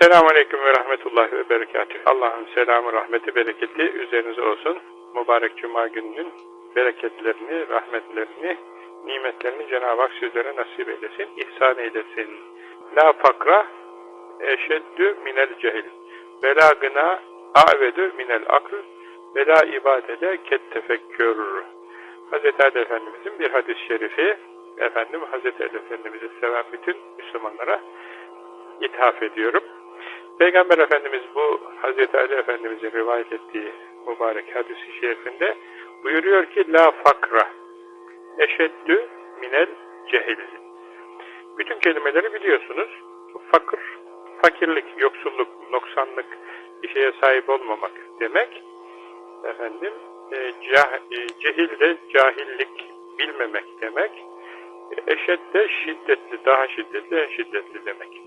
Selamun Aleyküm ve Rahmetullahi ve Berekatühü. Allah'ın selamı, rahmeti, bereketi üzerinize olsun. Mübarek Cuma gününün bereketlerini, rahmetlerini, nimetlerini Cenab-ı Hak sizlere nasip eylesin, ihsan eylesin. La fakra eşeddü minel cehil. Ve la gına avedü minel akl. Ve la ibadede ket tefekkür. Hz. Ali Efendimizin bir hadis-i şerifi, efendim Hz. Ali Efendimiz'i seven bütün Müslümanlara ithaf ediyorum. Peygamber Efendimiz bu Hz. Ali Efendimiz'in rivayet ettiği mübarek hadis-i şerifinde buyuruyor ki La fakra eşeddü minel cehil. Bütün kelimeleri biliyorsunuz. Fakir, fakirlik, yoksulluk, noksanlık, bir şeye sahip olmamak demek. Efendim, e, cah, e, cehil de cahillik, bilmemek demek. E, eşed de şiddetli, daha şiddetli, en şiddetli demek.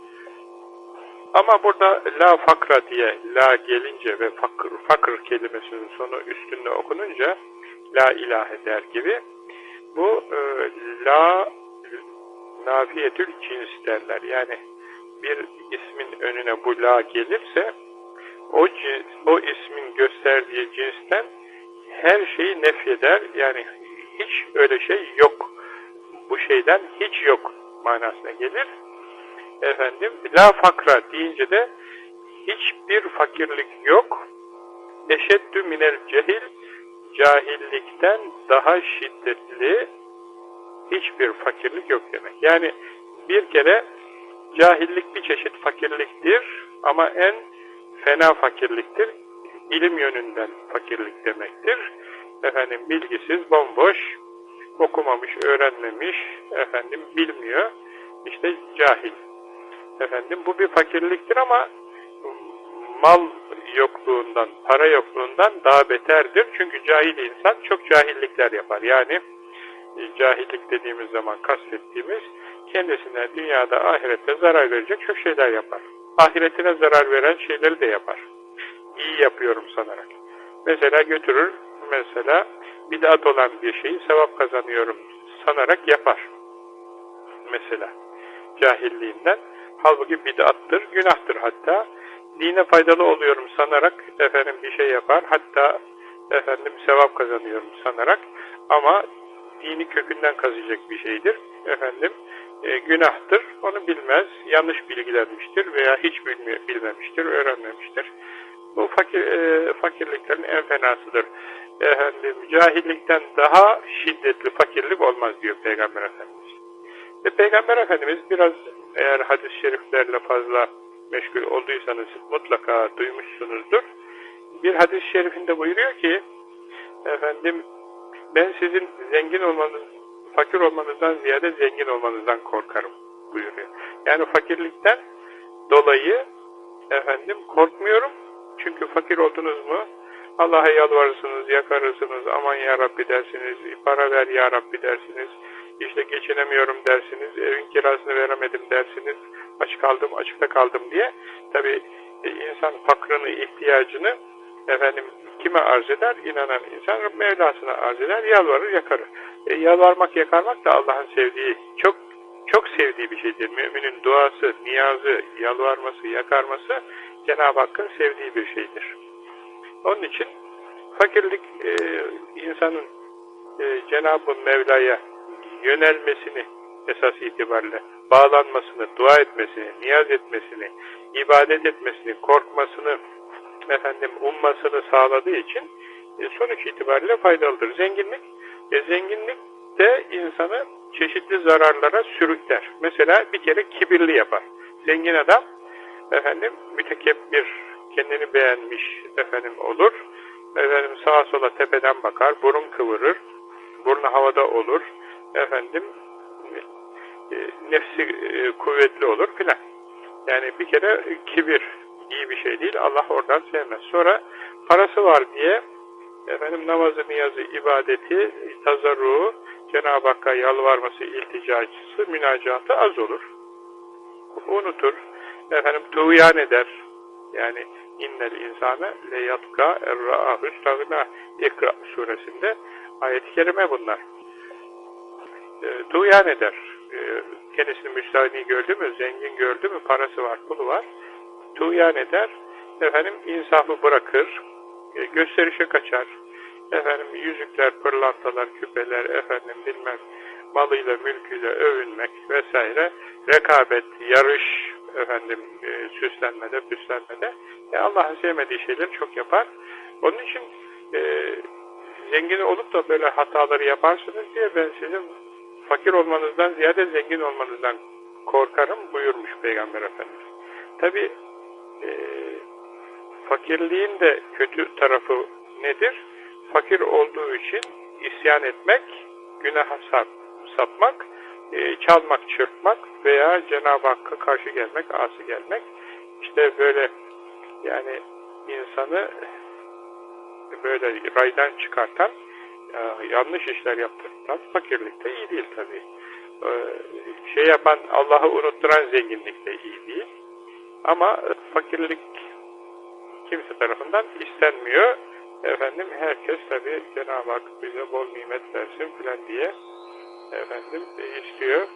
Ama burada la fakra diye la gelince ve fakr, fakr kelimesinin sonu üstünde okununca la ilahe der gibi bu e, la nafiyetül cins derler. Yani bir ismin önüne bu la gelirse o, cins, o ismin gösterdiği cinsten her şeyi nefyeder. Yani hiç öyle şey yok. Bu şeyden hiç yok manasına gelir efendim la fakra deyince de hiçbir fakirlik yok. Eşeddü minel cehil cahillikten daha şiddetli hiçbir fakirlik yok demek. Yani bir kere cahillik bir çeşit fakirliktir ama en fena fakirliktir. İlim yönünden fakirlik demektir. Efendim bilgisiz, bomboş, okumamış, öğrenmemiş, efendim bilmiyor. İşte cahil efendim bu bir fakirliktir ama mal yokluğundan, para yokluğundan daha beterdir. Çünkü cahil insan çok cahillikler yapar. Yani e, cahillik dediğimiz zaman kastettiğimiz kendisine dünyada ahirette zarar verecek çok şeyler yapar. Ahiretine zarar veren şeyleri de yapar. İyi yapıyorum sanarak. Mesela götürür, mesela bid'at olan bir şeyi sevap kazanıyorum sanarak yapar. Mesela cahilliğinden Halbuki bid'attır, günahtır hatta. Dine faydalı oluyorum sanarak efendim bir şey yapar. Hatta efendim sevap kazanıyorum sanarak ama dini kökünden kazıyacak bir şeydir. Efendim e, günahtır. Onu bilmez. Yanlış bilgilenmiştir veya hiç bilmiyor, bilmemiştir, öğrenmemiştir. Bu fakir, e, fakirliklerin en fenasıdır. Efendim cahillikten daha şiddetli fakirlik olmaz diyor Peygamber Efendimiz. Ve Peygamber Efendimiz biraz eğer hadis-i şeriflerle fazla meşgul olduysanız mutlaka duymuşsunuzdur. Bir hadis-i şerifinde buyuruyor ki efendim ben sizin zengin olmanız, fakir olmanızdan ziyade zengin olmanızdan korkarım buyuruyor. Yani fakirlikten dolayı efendim korkmuyorum. Çünkü fakir oldunuz mu Allah'a yalvarırsınız, yakarırsınız, aman ya dersiniz, para ver ya dersiniz, işte geçinemiyorum dersiniz, evin kirasını veremedim dersiniz, aç kaldım, açıkta kaldım diye. Tabi e, insan fakrını, ihtiyacını efendim kime arz eder? İnanan insan Mevlasına arz eder, yalvarır, yakarır. E, yalvarmak, yakarmak da Allah'ın sevdiği, çok çok sevdiği bir şeydir. Müminin duası, niyazı, yalvarması, yakarması Cenab-ı Hakk'ın sevdiği bir şeydir. Onun için fakirlik e, insanın e, Cenab-ı Mevla'ya yönelmesini esas itibariyle, bağlanmasını, dua etmesini, niyaz etmesini, ibadet etmesini, korkmasını, efendim ummasını sağladığı için e, sonuç itibariyle faydalıdır. Zenginlik, e, zenginlik de insanı çeşitli zararlara sürükler. Mesela bir kere kibirli yapar. Zengin adam efendim mütekebbir, kendini beğenmiş efendim olur. Efendim sağa sola tepeden bakar, burun kıvırır, burnu havada olur efendim e, nefsi e, kuvvetli olur filan. Yani bir kere kibir iyi bir şey değil. Allah oradan sevmez. Sonra parası var diye efendim namazı, niyazı, ibadeti, tazarruğu, Cenab-ı Hakk'a yalvarması, ilticacısı, münacatı az olur. Unutur. Efendim tuğyan eder. Yani innel insane le yatka erra'ahü stagna ikra suresinde ayet-i kerime bunlar e, tuğyan eder. E, kendisini müstahini gördü mü, zengin gördü mü, parası var, pulu var, tuğyan eder, efendim insafı bırakır, e, gösterişe kaçar, efendim yüzükler, pırlantalar, küpeler, efendim bilmem malıyla, mülküyle övünmek vesaire, rekabet, yarış, efendim e, süslenmede, püslenmede e, Allah'ın sevmediği şeyleri çok yapar. Onun için e, zengin olup da böyle hataları yaparsınız diye ben sizin fakir olmanızdan ziyade zengin olmanızdan korkarım buyurmuş Peygamber Efendimiz. Tabi e, fakirliğin de kötü tarafı nedir? Fakir olduğu için isyan etmek, günaha sap, sapmak, e, çalmak, çırpmak veya Cenab-ı Hakk'a karşı gelmek, asi gelmek. İşte böyle yani insanı böyle raydan çıkartan, yanlış işler yaptıran fakirlikte iyi değil tabi. E, şey yapan, Allah'ı unutturan zenginlikte iyi değil. Ama fakirlik kimse tarafından istenmiyor. Efendim herkes tabi Cenab-ı Hak bize bol nimet versin filan diye efendim istiyor.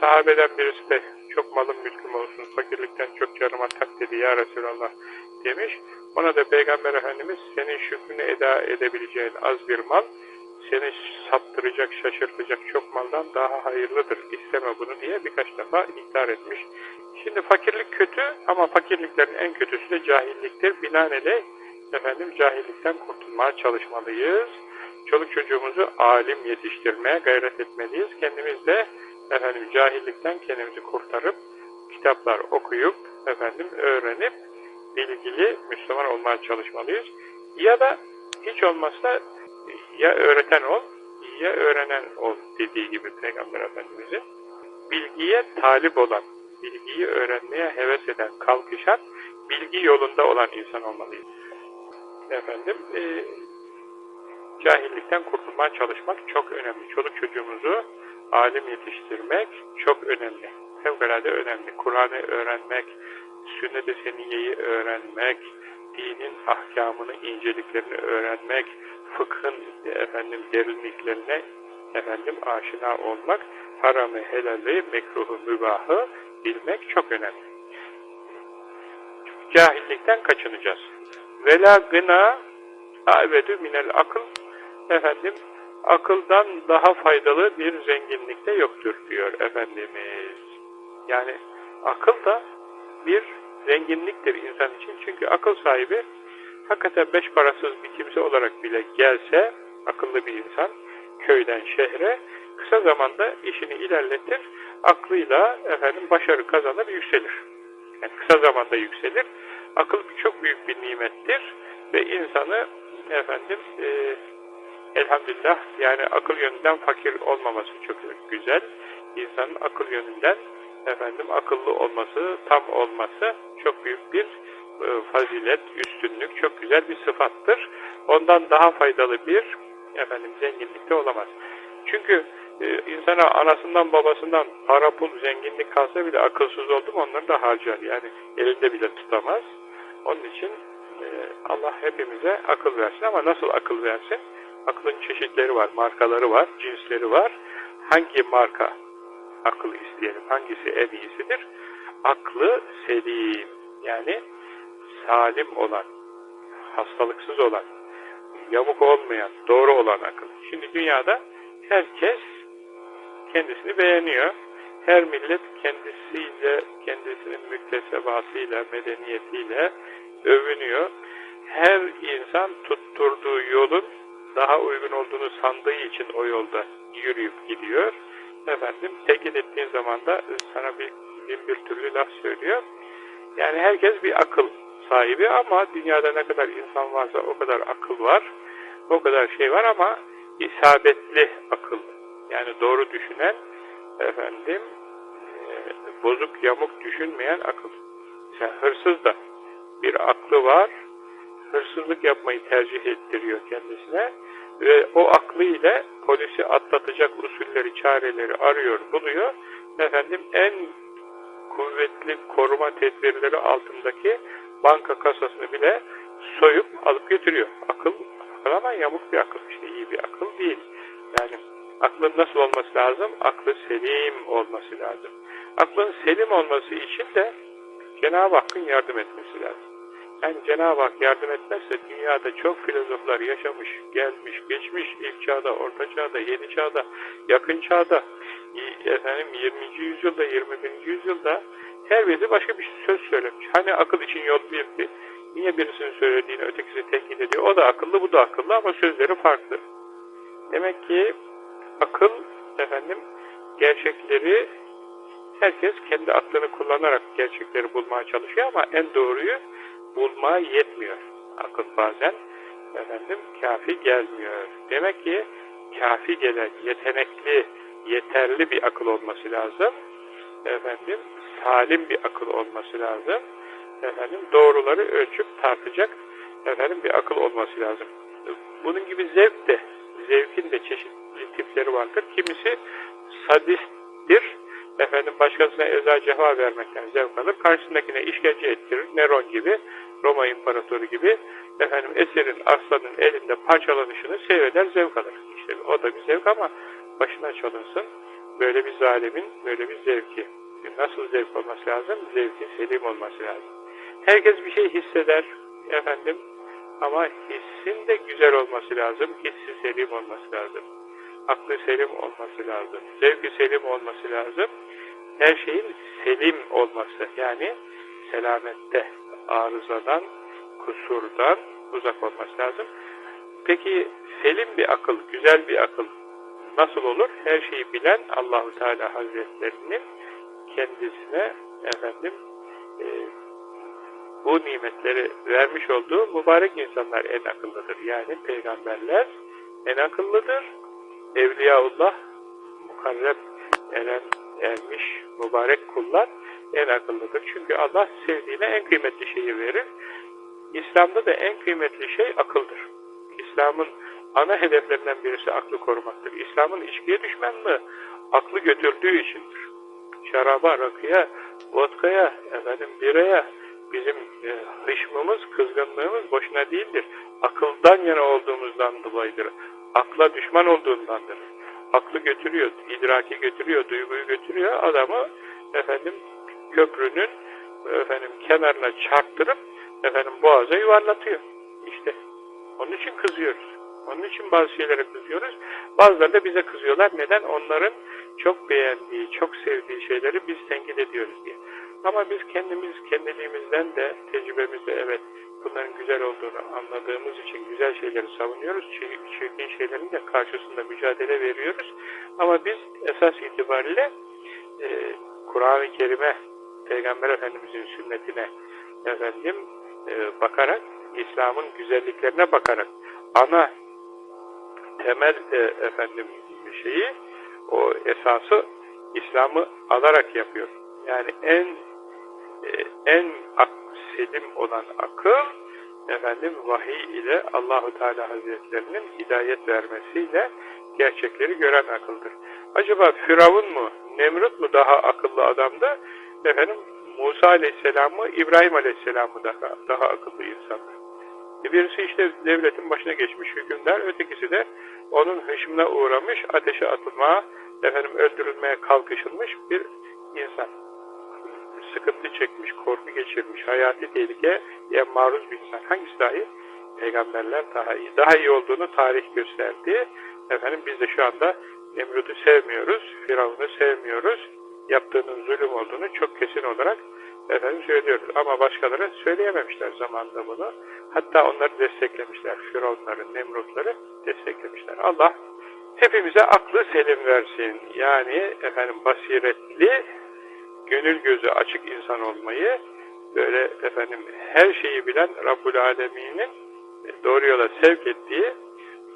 Sahabeden birisi de çok malım mülküm olsun, fakirlikten çok canıma tak dedi ya Resulallah demiş. Ona da Peygamber Efendimiz senin şükrünü eda edebileceğin az bir mal, seni saptıracak, şaşırtacak çok maldan daha hayırlıdır. İsteme bunu diye birkaç defa ihtar etmiş. Şimdi fakirlik kötü ama fakirliklerin en kötüsü de cahilliktir. Binaenaleyh efendim cahillikten kurtulmaya çalışmalıyız. Çoluk çocuğumuzu alim yetiştirmeye gayret etmeliyiz. Kendimiz de efendim cahillikten kendimizi kurtarıp kitaplar okuyup efendim öğrenip bilgili Müslüman olmaya çalışmalıyız. Ya da hiç olmazsa ya öğreten ol ya öğrenen ol dediği gibi Peygamber Efendimiz'in bilgiye talip olan, bilgiyi öğrenmeye heves eden, kalkışan, bilgi yolunda olan insan olmalıyız. Efendim, e, cahillikten kurtulmaya çalışmak çok önemli. Çoluk çocuğumuzu alim yetiştirmek çok önemli. Fevkalade önemli. Kur'an'ı öğrenmek, sünnet-i seniyeyi öğrenmek, dinin ahkamını, inceliklerini öğrenmek, fıkhın efendim derinliklerine efendim aşina olmak, haramı, helali, mekruhu, mübahı bilmek çok önemli. Cahillikten kaçınacağız. Vela gına avedü minel akıl efendim akıldan daha faydalı bir zenginlikte yoktur diyor Efendimiz. Yani akıl da bir zenginliktir insan için. Çünkü akıl sahibi hakikaten beş parasız bir kimse olarak bile gelse akıllı bir insan köyden şehre kısa zamanda işini ilerletir. Aklıyla efendim başarı kazanır, yükselir. Yani kısa zamanda yükselir. Akıl çok büyük bir nimettir ve insanı efendim e, elhamdülillah yani akıl yönünden fakir olmaması çok güzel. İnsanın akıl yönünden efendim akıllı olması, tam olması çok büyük bir fazilet, üstünlük, çok güzel bir sıfattır. Ondan daha faydalı bir efendim zenginlikte olamaz. Çünkü e, insana anasından babasından para pul zenginlik kalsa bile akılsız oldu onları da harcar. Yani elinde bile tutamaz. Onun için e, Allah hepimize akıl versin ama nasıl akıl versin? Aklın çeşitleri var, markaları var, cinsleri var. Hangi marka akıl isteyelim? Hangisi en iyisidir? Aklı selim yani salim olan, hastalıksız olan, yamuk olmayan, doğru olan akıl. Şimdi dünyada herkes kendisini beğeniyor. Her millet kendisiyle, kendisinin müktesebatıyla, medeniyetiyle övünüyor. Her insan tutturduğu yolun daha uygun olduğunu sandığı için o yolda yürüyüp gidiyor. Efendim, tekit ettiğin zaman da sana bir, bin bir türlü laf söylüyor. Yani herkes bir akıl sahibi ama dünyada ne kadar insan varsa o kadar akıl var, o kadar şey var ama isabetli akıl. Yani doğru düşünen, efendim, e, bozuk yamuk düşünmeyen akıl. Mesela hırsız da bir aklı var, hırsızlık yapmayı tercih ettiriyor kendisine ve o aklı ile polisi atlatacak usulleri, çareleri arıyor, buluyor. Efendim en kuvvetli koruma tedbirleri altındaki banka kasasını bile soyup alıp götürüyor. Akıl, ama yamuk bir akıl. işte iyi bir akıl değil. Yani aklın nasıl olması lazım? Aklı selim olması lazım. Aklın selim olması için de Cenab-ı Hakk'ın yardım etmesi lazım. Yani Cenab-ı Hak yardım etmezse dünyada çok filozoflar yaşamış, gelmiş, geçmiş, ilk çağda, orta çağda, yeni çağda, yakın çağda, efendim 20. yüzyılda, 21. yüzyılda her biri başka bir söz söylemiş. Hani akıl için yol birdi, niye birisinin söylediğini ötekisi tenkit ediyor. O da akıllı, bu da akıllı ama sözleri farklı. Demek ki akıl, efendim, gerçekleri herkes kendi aklını kullanarak gerçekleri bulmaya çalışıyor ama en doğruyu bulmaya yetmiyor. Akıl bazen efendim kafi gelmiyor. Demek ki kafi gelen, yetenekli, yeterli bir akıl olması lazım. Efendim salim bir akıl olması lazım. Efendim doğruları ölçüp tartacak efendim bir akıl olması lazım. Bunun gibi zevk de, zevkin de çeşitli tipleri vardır. Kimisi sadisttir. Efendim başkasına eza cefa vermekten zevk alır. Karşısındakine işkence ettirir. Neron gibi, Roma İmparatoru gibi efendim eserin aslanın elinde parçalanışını seyreder, zevk alır. İşte o da bir zevk ama başına çalınsın. Böyle bir zalimin böyle bir zevki. Nasıl zevk olması lazım? Zevki selim olması lazım. Herkes bir şey hisseder efendim ama hissin de güzel olması lazım. Hissi selim olması lazım. Aklı selim olması lazım. Zevki selim olması lazım. Her şeyin selim olması yani selamette, arızadan, kusurdan uzak olması lazım. Peki selim bir akıl, güzel bir akıl nasıl olur? Her şeyi bilen Allahu Teala Hazretlerinin kendisine efendim e, bu nimetleri vermiş olduğu mübarek insanlar en akıllıdır. Yani peygamberler en akıllıdır. Evliyaullah mukarreb eren ermiş mübarek kullar en akıllıdır. Çünkü Allah sevdiğine en kıymetli şeyi verir. İslam'da da en kıymetli şey akıldır. İslam'ın ana hedeflerinden birisi aklı korumaktır. İslam'ın içkiye düşmanlığı aklı götürdüğü içindir. Şaraba, rakıya, vodkaya, efendim biraya bizim e, hışmımız, kızgınlığımız boşuna değildir. Akıldan yana olduğumuzdan dolayıdır. Akla düşman olduğundandır. Aklı götürüyor, idraki götürüyor, duyguyu götürüyor. Adamı efendim köprünün efendim kenarına çarptırıp efendim boğaza yuvarlatıyor. İşte onun için kızıyoruz. Onun için bazı şeylere kızıyoruz. Bazıları da bize kızıyorlar. Neden? Onların çok beğendiği, çok sevdiği şeyleri biz tenkit ediyoruz diye. Ama biz kendimiz, kendiliğimizden de tecrübemizde evet bunların güzel olduğunu anladığımız için güzel şeyleri savunuyoruz. Çirkin şeylerin de karşısında mücadele veriyoruz. Ama biz esas itibariyle e, Kur'an-ı Kerim'e, Peygamber Efendimiz'in sünnetine efendim e, bakarak, İslam'ın güzelliklerine bakarak ana temel e, efendim şeyi o esası İslam'ı alarak yapıyor. Yani en e, en ak selim olan akıl efendim vahiy ile Allahu Teala Hazretlerinin hidayet vermesiyle gerçekleri gören akıldır. Acaba Firavun mu, Nemrut mu daha akıllı adamdı? Efendim Musa Aleyhisselam mı, İbrahim Aleyhisselam mı daha, daha akıllı insandır? E birisi işte devletin başına geçmiş hükümdar, ötekisi de onun hışmına uğramış, ateşe atılmaya, efendim öldürülmeye kalkışılmış bir insan. Sıkıntı çekmiş, korku geçirmiş, hayati tehlikeye maruz bir insan. Hangisi daha iyi? Peygamberler daha iyi. Daha iyi olduğunu tarih gösterdi. Efendim biz de şu anda Nemrut'u sevmiyoruz, Firavun'u sevmiyoruz. Yaptığının zulüm olduğunu çok kesin olarak efendim söylüyoruz. Ama başkaları söyleyememişler zamanında bunu. Hatta onları desteklemişler. Firavunları, Nemrutları desteklemişler. Allah hepimize aklı selim versin. Yani efendim basiretli, gönül gözü açık insan olmayı, böyle efendim her şeyi bilen Rabbul Alemin'in doğru yola sevk ettiği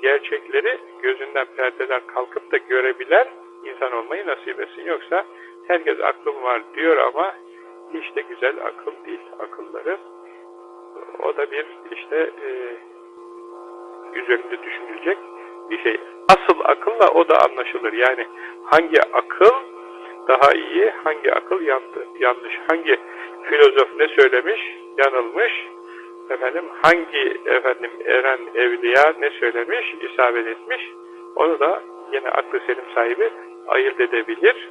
gerçekleri gözünden perdeden kalkıp da görebilen insan olmayı nasip etsin. Yoksa herkes aklım var diyor ama hiç de güzel akıl değil akılları. O da bir işte e, üzerinde düşünülecek bir şey. Asıl akılla o da anlaşılır. Yani hangi akıl daha iyi, hangi akıl yandı, yanlış, hangi filozof ne söylemiş, yanılmış, efendim hangi efendim eren evliya ne söylemiş, isabet etmiş, onu da yine aklı selim sahibi ayırt edebilir.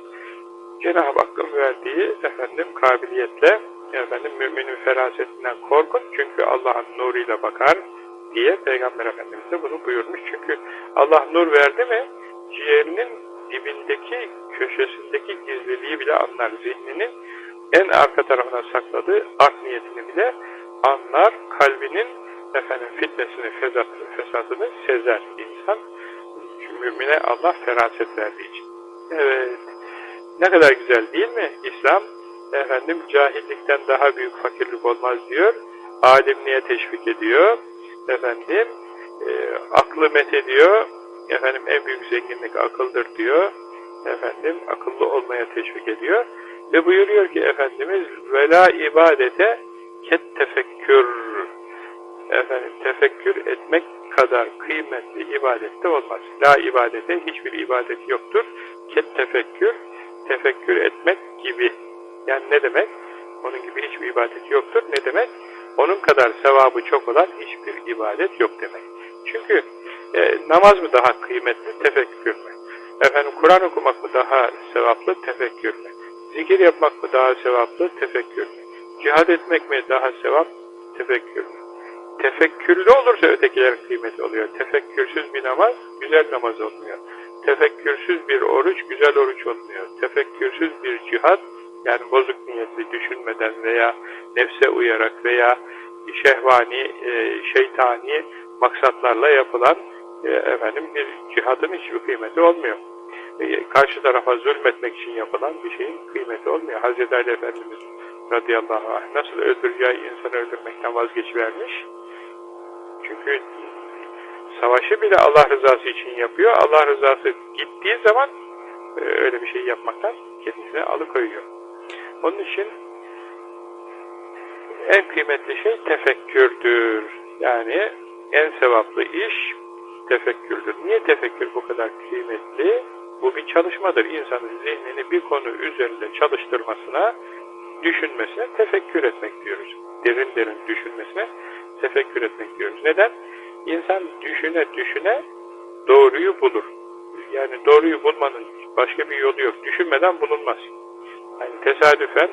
Cenab-ı Hakk'ın verdiği efendim kabiliyetle efendim müminin ferasetinden korkun çünkü Allah'ın nuruyla bakar diye Peygamber Efendimiz de bunu buyurmuş. Çünkü Allah nur verdi mi ciğerinin dibindeki köşesindeki gizliliği bile anlar. Zihninin en arka tarafına sakladığı art niyetini bile anlar. Kalbinin efendim fitnesini, fesatını, fesatını sezer insan. Çünkü mümine Allah feraset verdiği için. Evet. Ne kadar güzel değil mi? İslam efendim cahillikten daha büyük fakirlik olmaz diyor. Alimliğe teşvik ediyor. Efendim e, aklı met ediyor. Efendim en büyük zenginlik akıldır diyor. Efendim akıllı olmaya teşvik ediyor. Ve buyuruyor ki Efendimiz vela ibadete ket tefekkür efendim tefekkür etmek kadar kıymetli ibadette olmaz. La ibadete hiçbir ibadet yoktur. Ket tefekkür tefekkür etmek gibi. Yani ne demek? Onun gibi hiçbir ibadet yoktur. Ne demek? Onun kadar sevabı çok olan hiçbir ibadet yok demek. Çünkü e, namaz mı daha kıymetli, tefekkür mü? Efendim Kur'an okumak mı daha sevaplı, tefekkür mü? Zikir yapmak mı daha sevaplı, tefekkür mü? Cihad etmek mi daha sevap, tefekkür mü? Tefekkürlü olursa ötekiler kıymeti oluyor. Tefekkürsüz bir namaz, güzel namaz olmuyor. Tefekkürsüz bir oruç, güzel oruç olmuyor. Tefekkürsüz bir cihat, yani bozuk niyetli düşünmeden veya nefse uyarak veya şehvani, e, şeytani maksatlarla yapılan e, efendim bir cihadın hiçbir kıymeti olmuyor. E, karşı tarafa zulmetmek için yapılan bir şeyin kıymeti olmuyor. Hazreti Ali Efendimiz radıyallahu anh nasıl öldüreceği insanı öldürmekten vazgeçivermiş. Çünkü savaşı bile Allah rızası için yapıyor. Allah rızası gittiği zaman e, öyle bir şey yapmaktan kendisine alıkoyuyor. Onun için en kıymetli şey tefekkürdür. Yani en sevaplı iş tefekkürdür. Niye tefekkür bu kadar kıymetli? Bu bir çalışmadır. İnsanın zihnini bir konu üzerinde çalıştırmasına, düşünmesine tefekkür etmek diyoruz. Derin derin düşünmesine tefekkür etmek diyoruz. Neden? İnsan düşüne düşüne doğruyu bulur. Yani doğruyu bulmanın başka bir yolu yok. Düşünmeden bulunmaz. Yani tesadüfen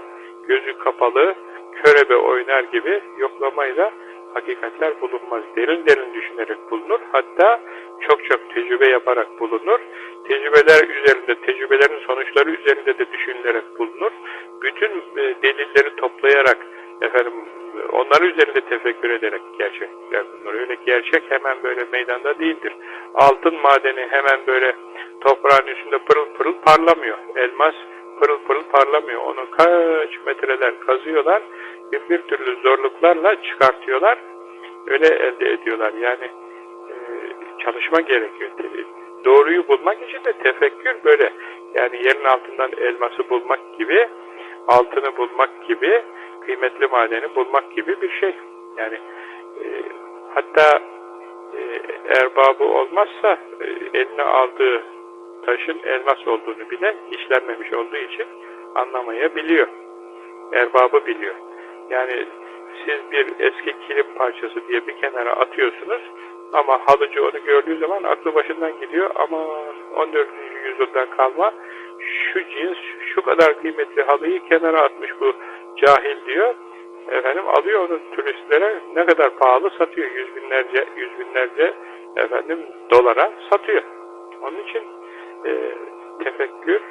gözü kapalı, körebe oynar gibi yoklamayla hakikatler bulunmaz. Derin derin düşünerek bulunur. Hatta çok çok tecrübe yaparak bulunur. Tecrübeler üzerinde, tecrübelerin sonuçları üzerinde de düşünülerek bulunur. Bütün e, delilleri toplayarak, efendim, onlar üzerinde tefekkür ederek gerçekler bulunur. Öyle gerçek hemen böyle meydanda değildir. Altın madeni hemen böyle toprağın üstünde pırıl pırıl parlamıyor. Elmas pırıl pırıl parlamıyor. Onu kaç metreler kazıyorlar bir, bir türlü zorluklarla çıkartıyorlar. Öyle elde ediyorlar. Yani e, çalışma gerekiyor. Doğruyu bulmak için de tefekkür böyle. Yani yerin altından elması bulmak gibi, altını bulmak gibi, kıymetli madeni bulmak gibi bir şey. Yani e, hatta e, erbabı olmazsa e, eline aldığı taşın elmas olduğunu bile işlenmemiş olduğu için anlamayabiliyor. Erbabı biliyor. Yani siz bir eski kilim parçası diye bir kenara atıyorsunuz ama halıcı onu gördüğü zaman aklı başından gidiyor ama 14. yüzyıldan kalma şu cins şu kadar kıymetli halıyı kenara atmış bu cahil diyor. Efendim alıyor onu turistlere ne kadar pahalı satıyor. Yüz binlerce, yüz binlerce efendim dolara satıyor. Onun için e, tefekkür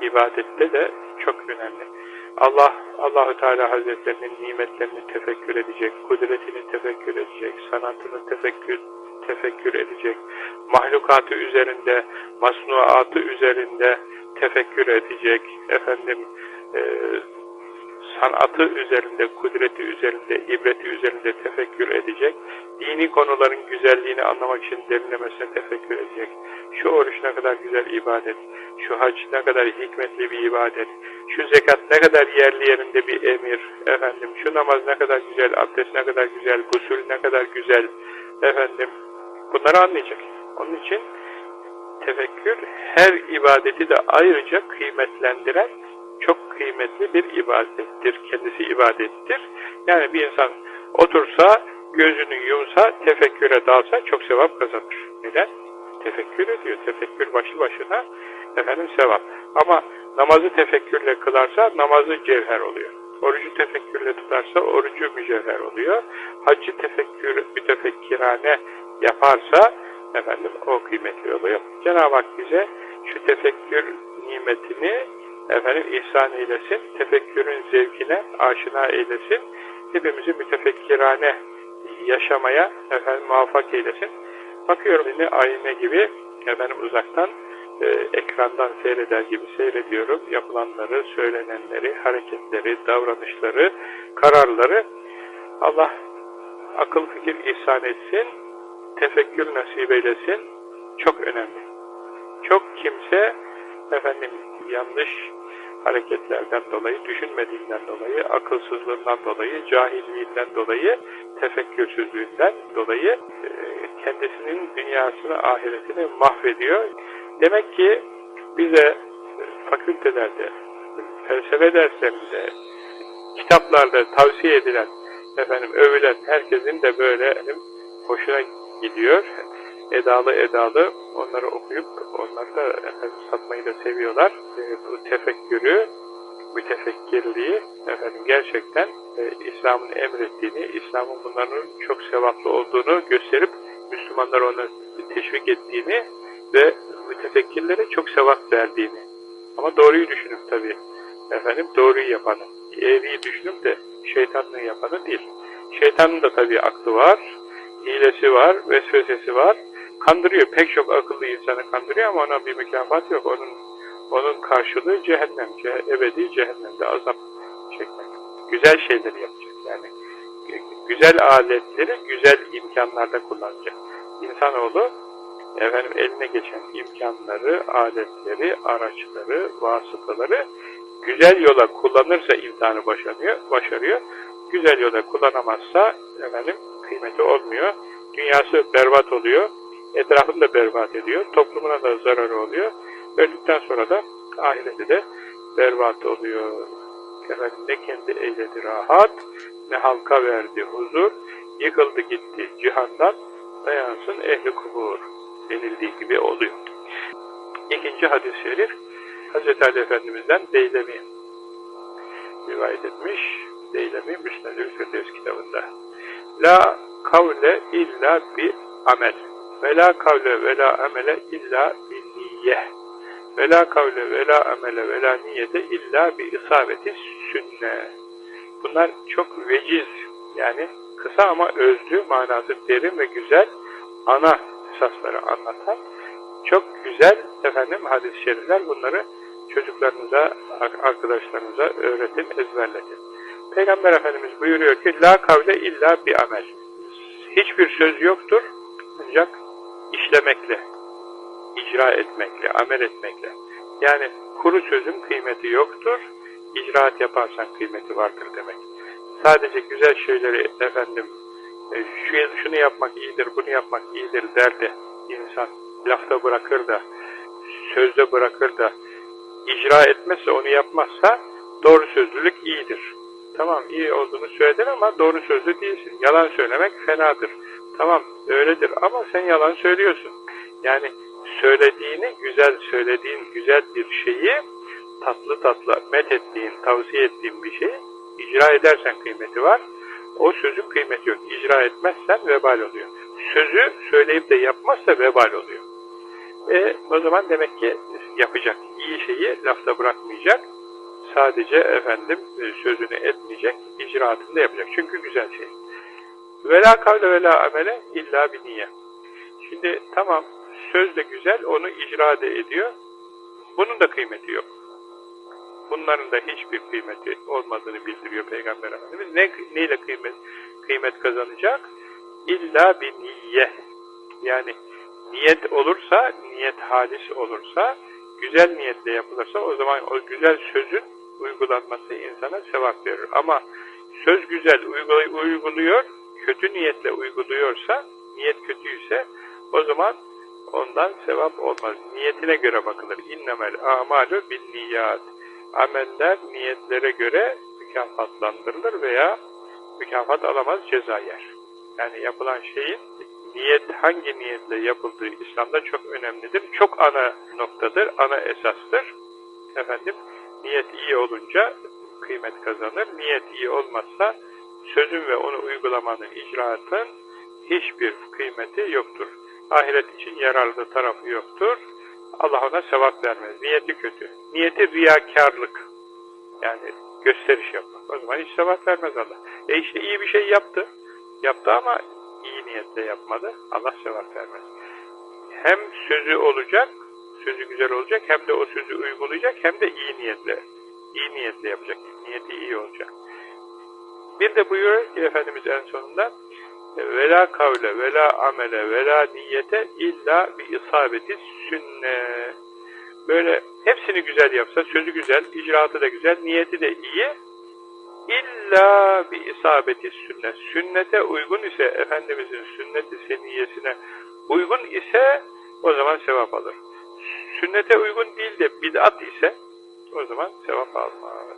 ibadette de çok önemli. Allah Allahü Teala Hazretlerinin nimetlerini tefekkür edecek, kudretini tefekkür edecek, sanatını tefekkür tefekkür edecek, mahlukatı üzerinde, masnuatı üzerinde tefekkür edecek, efendim e, sanatı üzerinde, kudreti üzerinde, ibreti üzerinde tefekkür edecek, dini konuların güzelliğini anlamak için derinlemesine tefekkür edecek. Şu oruç ne kadar güzel ibadet, şu hac ne kadar hikmetli bir ibadet, şu zekat ne kadar yerli yerinde bir emir, efendim şu namaz ne kadar güzel, abdest ne kadar güzel, gusül ne kadar güzel, efendim bunları anlayacak. Onun için tefekkür her ibadeti de ayrıca kıymetlendiren çok kıymetli bir ibadettir. Kendisi ibadettir. Yani bir insan otursa, gözünü yumsa, tefekküre dalsa çok sevap kazanır. Neden? Tefekkür ediyor. Tefekkür başı başına efendim sevap. Ama namazı tefekkürle kılarsa namazı cevher oluyor. Orucu tefekkürle tutarsa orucu mücevher oluyor. Hacı tefekkür, mütefekkirane yaparsa efendim o kıymetli oluyor. Cenab-ı Hak bize şu tefekkür nimetini efendim ihsan eylesin. Tefekkürün zevkine aşina eylesin. Hepimizi mütefekkirane yaşamaya efendim muvaffak eylesin. Bakıyorum yine ayna gibi efendim uzaktan e, ekrandan seyreder gibi seyrediyorum. Yapılanları, söylenenleri, hareketleri, davranışları, kararları Allah akıl fikir ihsan etsin, tefekkür nasip eylesin. Çok önemli. Çok kimse efendim yanlış hareketlerden dolayı, düşünmediğinden dolayı, akılsızlığından dolayı, cahilliğinden dolayı, tefekkürsüzlüğünden dolayı e, kendisinin dünyasını, ahiretini mahvediyor. Demek ki bize fakültelerde, felsefe derslerinde, kitaplarda tavsiye edilen, efendim övülen herkesin de böyle hoşuna gidiyor. Edalı edalı onları okuyup onları da efendim, satmayı da seviyorlar. E, bu tefekkürü, mütefekkirliği efendim gerçekten e, İslam'ın emrettiğini, İslam'ın bunların çok sevaplı olduğunu gösterip Müslümanlar onu teşvik ettiğini ve mütefekkirlere çok sevap verdiğini. Ama doğruyu düşünüp tabii. Efendim doğruyu yapanı. Eğriyi düşünüp de şeytanlığı yapanı değil. Şeytanın da tabii aklı var, hilesi var, vesvesesi var. Kandırıyor. Pek çok akıllı insanı kandırıyor ama ona bir mükafat yok. Onun onun karşılığı cehennem. Ce ebedi cehennemde azap çekmek. Güzel şeyleri yapacak yani. Güzel aletleri güzel imkanlarda kullanacak. İnsanoğlu efendim eline geçen imkanları, aletleri, araçları, vasıtaları güzel yola kullanırsa imtihanı başarıyor, başarıyor. Güzel yola kullanamazsa efendim kıymeti olmuyor. Dünyası berbat oluyor. Etrafını da berbat ediyor. Toplumuna da zararı oluyor. Öldükten sonra da ahireti de berbat oluyor. Efendim ne kendi eyledi rahat, ne halka verdi huzur, yıkıldı gitti cihandan, dayansın ehli kubur denildiği gibi oluyor. İkinci hadis-i şerif Hz. Ali Efendimiz'den Deylemi rivayet etmiş. Deylemi Firdevs kitabında. La kavle illa bi amel. Ve la kavle ve la amele illa bi niyye. Ve la kavle ve la amele ve la niyete illa bi isabeti sünne. Bunlar çok veciz yani kısa ama özlü manası derin ve güzel ana esasları anlatan çok güzel efendim hadis-i şerifler bunları çocuklarınıza, arkadaşlarınıza öğretin, ezberletin. Peygamber Efendimiz buyuruyor ki la kavle illa bir amel. Hiçbir söz yoktur ancak işlemekle, icra etmekle, amel etmekle. Yani kuru sözün kıymeti yoktur, icraat yaparsan kıymeti vardır demek. Sadece güzel şeyleri efendim e, şunu yapmak iyidir, bunu yapmak iyidir derdi insan. Lafta bırakır da, sözde bırakır da, icra etmezse, onu yapmazsa doğru sözlülük iyidir. Tamam iyi olduğunu söyledin ama doğru sözlü değilsin. Yalan söylemek fenadır. Tamam öyledir ama sen yalan söylüyorsun. Yani söylediğini, güzel söylediğin güzel bir şeyi tatlı tatlı met ettiğin, tavsiye ettiğin bir şeyi icra edersen kıymeti var. O sözün kıymeti yok. İcra etmezsen vebal oluyor. Sözü söyleyip de yapmazsa vebal oluyor. E, o zaman demek ki yapacak. iyi şeyi lafta bırakmayacak. Sadece efendim e, sözünü etmeyecek. icraatını da yapacak. Çünkü güzel şey. Vela kavle vela amele illa bir niye. Şimdi tamam söz de güzel onu icra da ediyor. Bunun da kıymeti yok. Bunların da hiçbir kıymeti olmadığını bildiriyor Peygamber Efendimiz. Ne, neyle kıymet, kıymet kazanacak? İlla bir niyye. Yani niyet olursa, niyet halis olursa, güzel niyetle yapılırsa o zaman o güzel sözün uygulanması insana sevap verir. Ama söz güzel uyguluyor, kötü niyetle uyguluyorsa, niyet kötüyse o zaman ondan sevap olmaz. Niyetine göre bakılır. İnnemel amalu bin niyat ameller niyetlere göre mükafatlandırılır veya mükafat alamaz ceza yer. Yani yapılan şeyin niyet hangi niyetle yapıldığı İslam'da çok önemlidir. Çok ana noktadır, ana esastır. Efendim, niyet iyi olunca kıymet kazanır. Niyet iyi olmazsa sözün ve onu uygulamanın, icraatın hiçbir kıymeti yoktur. Ahiret için yararlı tarafı yoktur. Allah ona sevap vermez. Niyeti kötü. Niyeti riyakarlık. Yani gösteriş yapmak. O zaman hiç sevap vermez Allah. E işte iyi bir şey yaptı. Yaptı ama iyi niyetle yapmadı. Allah sevap vermez. Hem sözü olacak, sözü güzel olacak, hem de o sözü uygulayacak, hem de iyi niyetle. iyi niyetle yapacak. Niyeti iyi olacak. Bir de buyuruyor ki Efendimiz en sonunda vela kavle, vela amele, vela niyete illa bi isabeti sünne. Böyle hepsini güzel yapsa, sözü güzel, icraatı da güzel, niyeti de iyi. İlla bi isabeti sünne. Sünnete uygun ise, Efendimizin sünneti seniyesine uygun ise o zaman sevap alır. Sünnete uygun değil de bid'at ise o zaman sevap almaz.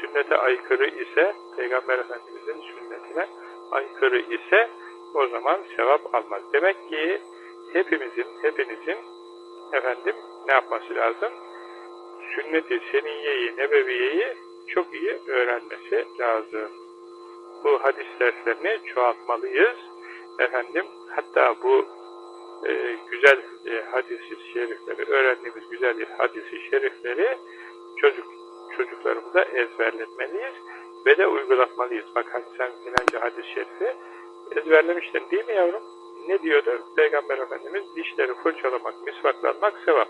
Sünnete aykırı ise, Peygamber Efendimizin sünnetine aykırı ise o zaman sevap almaz. Demek ki hepimizin, hepinizin efendim ne yapması lazım? Sünnet-i seniyeyi, nebeviyeyi çok iyi öğrenmesi lazım. Bu hadis derslerini çoğaltmalıyız. Efendim hatta bu e, güzel e, hadis-i şerifleri, öğrendiğimiz güzel hadis-i şerifleri çocuk çocuklarımıza ezberletmeliyiz ve de uygulatmalıyız. Bak hani sen filanca hadis-i şerifi ezberlemiştin değil mi yavrum? Ne diyordu Peygamber Efendimiz? Dişleri fırçalamak, misvaklanmak sevap.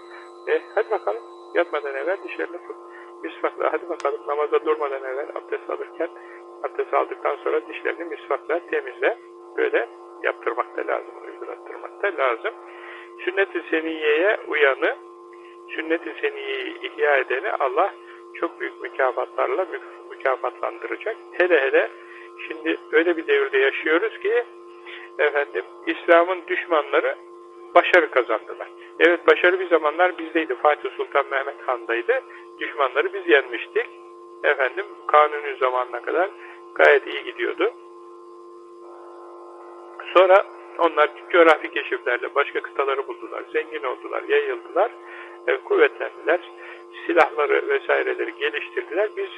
E hadi bakalım yatmadan evvel dişlerini misvakla. Hadi bakalım namaza durmadan evvel abdest alırken abdest aldıktan sonra dişlerini misvakla, temizle. Böyle yaptırmak da lazım, uygulattırmak da lazım. Sünnet-i seniyeye uyanı, sünnet-i seniyeyi ihya edeni Allah çok büyük mükafatlarla mükafatlandıracak. Hele hele şimdi öyle bir devirde yaşıyoruz ki efendim İslam'ın düşmanları başarı kazandılar. Evet başarı bir zamanlar bizdeydi. Fatih Sultan Mehmet Han'daydı. Düşmanları biz yenmiştik. Efendim kanuni zamanına kadar gayet iyi gidiyordu. Sonra onlar coğrafi keşiflerle başka kıtaları buldular. Zengin oldular, yayıldılar, e, kuvvetlendiler. Silahları vesaireleri geliştirdiler. Biz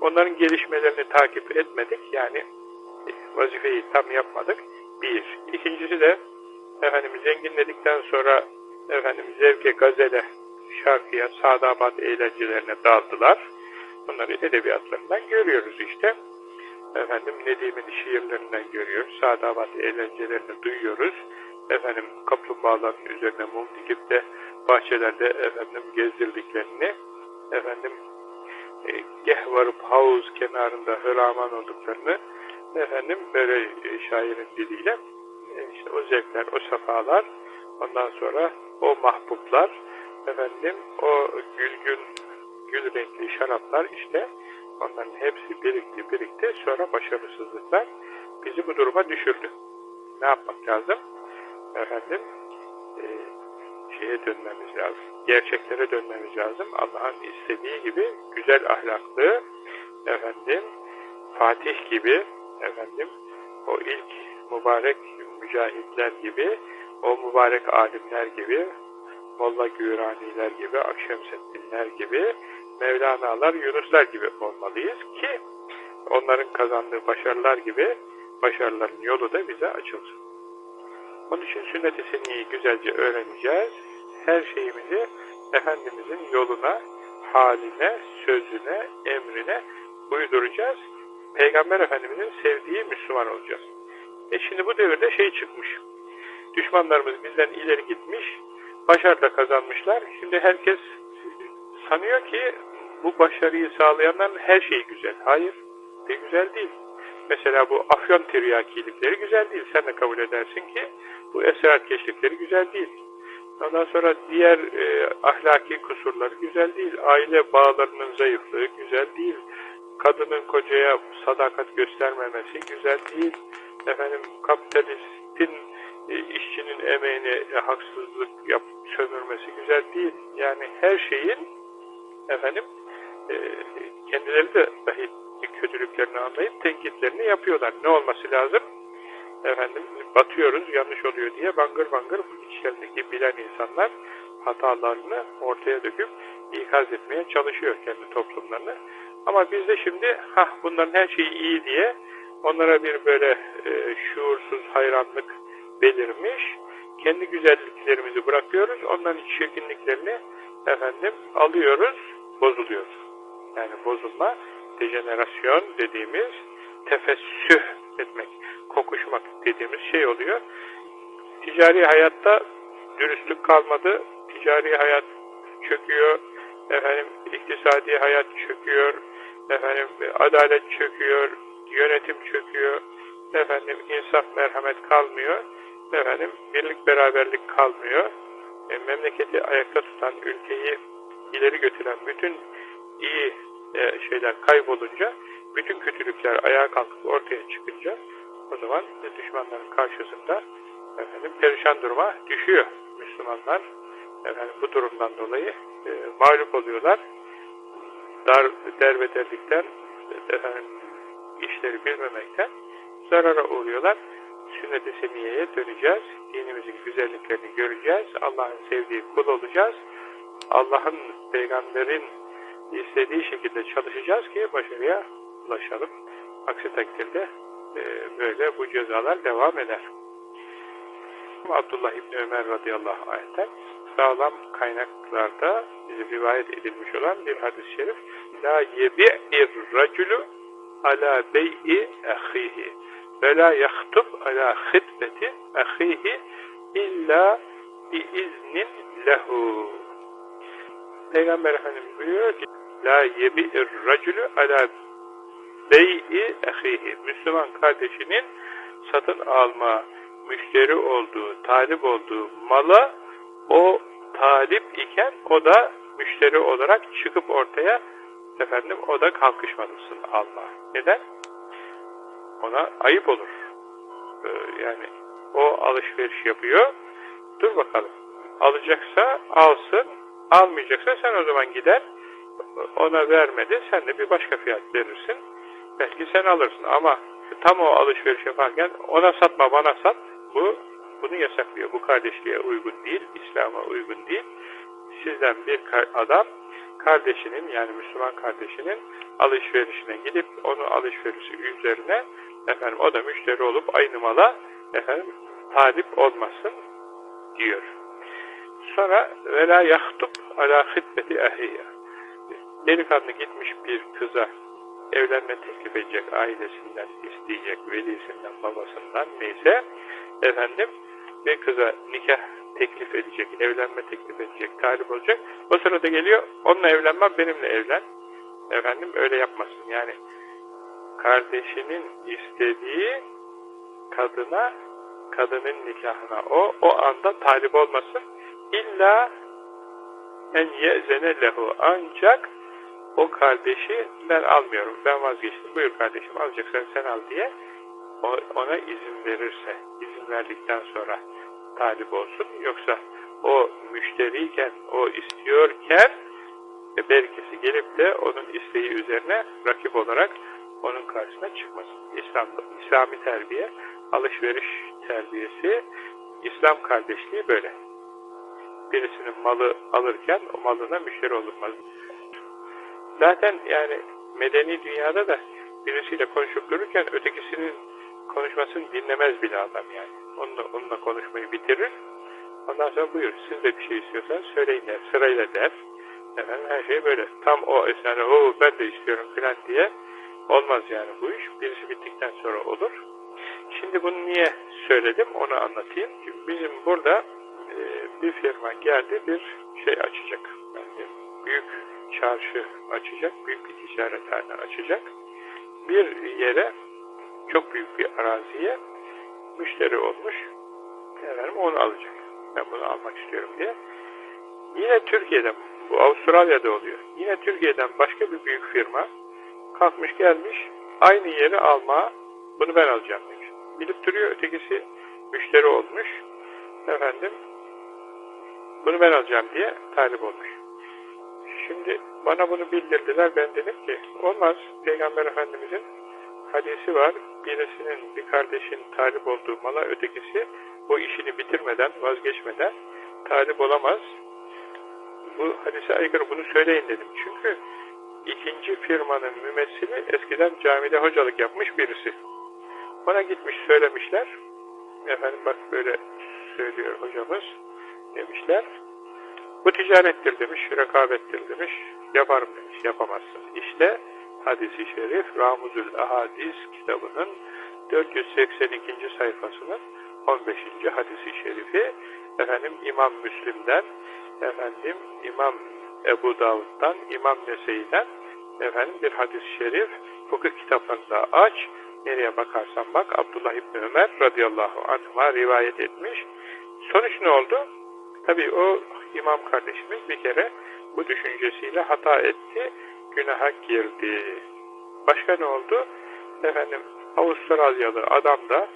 onların gelişmelerini takip etmedik. Yani vazifeyi tam yapmadık. Bir. İkincisi de efendim zenginledikten sonra efendim zevke, gazele, şarkıya, sadabat eğlencelerine daldılar. Bunları edebiyatlarından görüyoruz işte. Efendim Nedim'in şiirlerinden görüyoruz. Sadabat eğlencelerini duyuyoruz. Efendim kaplumbağaların üzerine mum dikip de bahçelerde efendim gezdirdiklerini efendim e, geh varıp havuz kenarında hıraman olduklarını efendim böyle e, şairin diliyle e, işte o zevkler, o safalar ondan sonra o mahbublar efendim o gülgün gül renkli şaraplar işte onların hepsi birikti birikti sonra başarısızlıklar bizi bu duruma düşürdü. Ne yapmak lazım? Efendim e, şeye dönmemiz lazım. Gerçeklere dönmemiz lazım. Allah'ın istediği gibi güzel ahlaklı efendim Fatih gibi efendim o ilk mübarek mücahitler gibi o mübarek alimler gibi Molla Güraniler gibi, Akşemseddinler gibi, Mevlana'lar, Yunuslar gibi olmalıyız ki onların kazandığı başarılar gibi başarıların yolu da bize açılsın. Onun için sünnet-i seniyeyi güzelce öğreneceğiz. Her şeyimizi Efendimizin yoluna, haline, sözüne, emrine uyduracağız. Peygamber Efendimizin sevdiği Müslüman olacağız. E şimdi bu devirde şey çıkmış. Düşmanlarımız bizden ileri gitmiş, başarı kazanmışlar. Şimdi herkes sanıyor ki bu başarıyı sağlayanların her şeyi güzel. Hayır, de güzel değil. Mesela bu afyon tiryakilikleri güzel değil. Sen de kabul edersin ki bu esraatkeşlikleri güzel değil. Ondan sonra diğer e, ahlaki kusurları güzel değil. Aile bağlarının zayıflığı güzel değil. Kadının kocaya sadakat göstermemesi güzel değil. Efendim kapitalistin e, işçinin emeğine e, haksızlık yap, sömürmesi güzel değil. Yani her şeyin efendim e, kendileri de dahi kötülüklerini anlayıp tenkitlerini yapıyorlar. Ne olması lazım? Efendim batıyoruz, yanlış oluyor diye bangır bangır içlerindeki bilen insanlar hatalarını ortaya döküp ikaz etmeye çalışıyor kendi toplumlarını. Ama bizde şimdi ha bunların her şeyi iyi diye onlara bir böyle e, şuursuz hayranlık belirmiş. Kendi güzelliklerimizi bırakıyoruz. Onların çirkinliklerini efendim alıyoruz, bozuluyoruz. Yani bozulma, dejenerasyon dediğimiz tefessüh etmek, kokuşmak dediğimiz şey oluyor. Ticari hayatta dürüstlük kalmadı. Ticari hayat çöküyor. Efendim iktisadi hayat çöküyor. Efendim adalet çöküyor. Yönetim çöküyor. Efendim insaf merhamet kalmıyor. Efendim birlik beraberlik kalmıyor. E, memleketi ayakta tutan, ülkeyi ileri götüren bütün iyi e, şeyler kaybolunca, bütün kötülükler ayağa kalkıp ortaya çıkınca o zaman düşmanların karşısında efendim perişan duruma düşüyor Müslümanlar. Efendim bu durumdan dolayı e, mağlup oluyorlar. Dar, derbederlikten efendim işleri bilmemekten zarara uğruyorlar. Sünnet-i seniyeye döneceğiz. Dinimizin güzelliklerini göreceğiz. Allah'ın sevdiği kul olacağız. Allah'ın, peygamberin istediği şekilde çalışacağız ki başarıya ulaşalım. Aksi takdirde e, böyle bu cezalar devam eder. Abdullah İbni Ömer radıyallahu anh'ten sağlam kaynaklarda rivayet edilmiş olan bir hadis-i şerif La yebi'ir raculu ala bey'i ahihi ve la yahtub ala hıtbeti ahihi illa biiznin lehu Peygamber Efendimiz buyuruyor ki La yebi'ir raculu ala bey'i ahihi Müslüman kardeşinin satın alma müşteri olduğu, talip olduğu mala o talip iken o da müşteri olarak çıkıp ortaya efendim o da kalkışmalısın Allah. Neden? Ona ayıp olur. Ee, yani o alışveriş yapıyor. Dur bakalım. Alacaksa alsın. Almayacaksa sen o zaman gider. Ona vermedi. Sen de bir başka fiyat verirsin. Belki sen alırsın ama tam o alışveriş yaparken ona satma bana sat. Bu bunu yasaklıyor. Bu kardeşliğe uygun değil. İslam'a uygun değil. Sizden bir adam kardeşinin yani Müslüman kardeşinin alışverişine gidip onun alışverişi üzerine efendim o da müşteri olup aynı mala efendim talip olmasın diyor. Sonra vela yahtub ala hıtbeti ehliye. Delikanlı gitmiş bir kıza evlenme teklif edecek ailesinden isteyecek, velisinden, babasından neyse efendim bir kıza nikah teklif edecek, evlenme teklif edecek, talip olacak. O sırada geliyor, onunla evlenmem, benimle evlen. Efendim öyle yapmasın. Yani kardeşinin istediği kadına, kadının nikahına o, o anda talip olmasın. İlla en ye'zene lehu. Ancak o kardeşi ben almıyorum, ben vazgeçtim. Buyur kardeşim alacaksan sen al diye ona izin verirse, izin verdikten sonra talip olsun. Yoksa o müşteriyken, o istiyorken e, belkisi gelip de onun isteği üzerine rakip olarak onun karşısına çıkmasın. İslam, İslami terbiye, alışveriş terbiyesi, İslam kardeşliği böyle. Birisinin malı alırken o malına müşteri olunmaz. Zaten yani medeni dünyada da birisiyle konuşup dururken ötekisinin konuşmasını dinlemez bile adam yani. Onunla, onunla konuşmayı bitirir. Ondan sonra buyur siz de bir şey istiyorsanız söyleyin der. Sırayla der. Efendim her şey böyle. Tam o esnada o ben de istiyorum filan diye olmaz yani bu iş. Birisi bittikten sonra olur. Şimdi bunu niye söyledim onu anlatayım. Bizim burada e, bir firma geldi bir şey açacak. Yani büyük çarşı açacak. Büyük bir ticarethane açacak. Bir yere çok büyük bir araziye müşteri olmuş. Efendim onu alacak. Ben bunu almak istiyorum diye. Yine Türkiye'den, bu Avustralya'da oluyor. Yine Türkiye'den başka bir büyük firma kalkmış gelmiş aynı yeri alma bunu ben alacağım demiş. Bilip duruyor ötekisi müşteri olmuş. Efendim bunu ben alacağım diye talip olmuş. Şimdi bana bunu bildirdiler. Ben dedim ki olmaz. Peygamber Efendimizin hadisi var. Birisinin bir kardeşin talip olduğu mala ötekisi bu işini bitirmeden, vazgeçmeden talip olamaz. Bu hadise aykırı bunu söyleyin dedim. Çünkü ikinci firmanın mümessili eskiden camide hocalık yapmış birisi. Ona gitmiş söylemişler. Efendim bak böyle söylüyor hocamız demişler. Bu ticarettir demiş, rekabettir demiş. Yaparım demiş, yapamazsın. İşte hadisi şerif Ramuzül Ahadis kitabının 482. sayfasının 15. hadisi şerifi efendim İmam Müslim'den efendim İmam Ebu Davud'dan İmam Nese'den efendim bir hadis-i şerif fıkıh kitaplarında aç nereye bakarsan bak Abdullah İbni Ömer radıyallahu anh'a rivayet etmiş. Sonuç ne oldu? Tabi o imam kardeşimiz bir kere bu düşüncesiyle hata etti, günaha girdi. Başka ne oldu? Efendim Avustralyalı adam da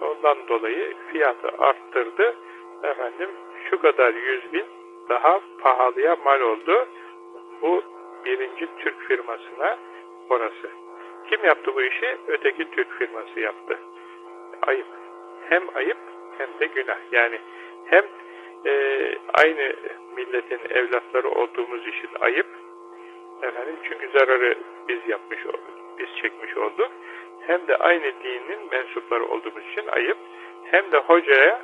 ondan dolayı fiyatı arttırdı. Efendim şu kadar yüz bin daha pahalıya mal oldu. Bu birinci Türk firmasına orası. Kim yaptı bu işi? Öteki Türk firması yaptı. Ayıp. Hem ayıp hem de günah. Yani hem e, aynı milletin evlatları olduğumuz için ayıp. Efendim çünkü zararı biz yapmış olduk, biz çekmiş olduk. Hem de aynı dinin mensupları olduğumuz için ayıp. Hem de hocaya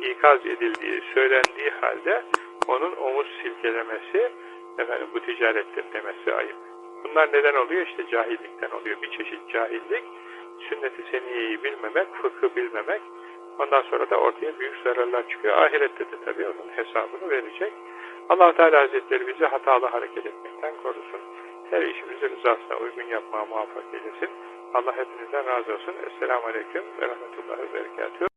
ikaz edildiği, söylendiği halde onun omuz silkelemesi, efendim bu ticarettir demesi ayıp. Bunlar neden oluyor? İşte cahillikten oluyor. Bir çeşit cahillik, sünnet-i seniyeyi bilmemek, fıkhı bilmemek, ondan sonra da ortaya büyük zararlar çıkıyor. Ahirette de tabii onun hesabını verecek. allah Teala Hazretleri bizi hatalı hareket etmekten korusun. Her işimizi rızasına uygun yapmaya muvaffak eylesin. Allah hepinizden razı olsun. Esselamu Aleyküm ve Rahmetullahi ve Berekatuhu.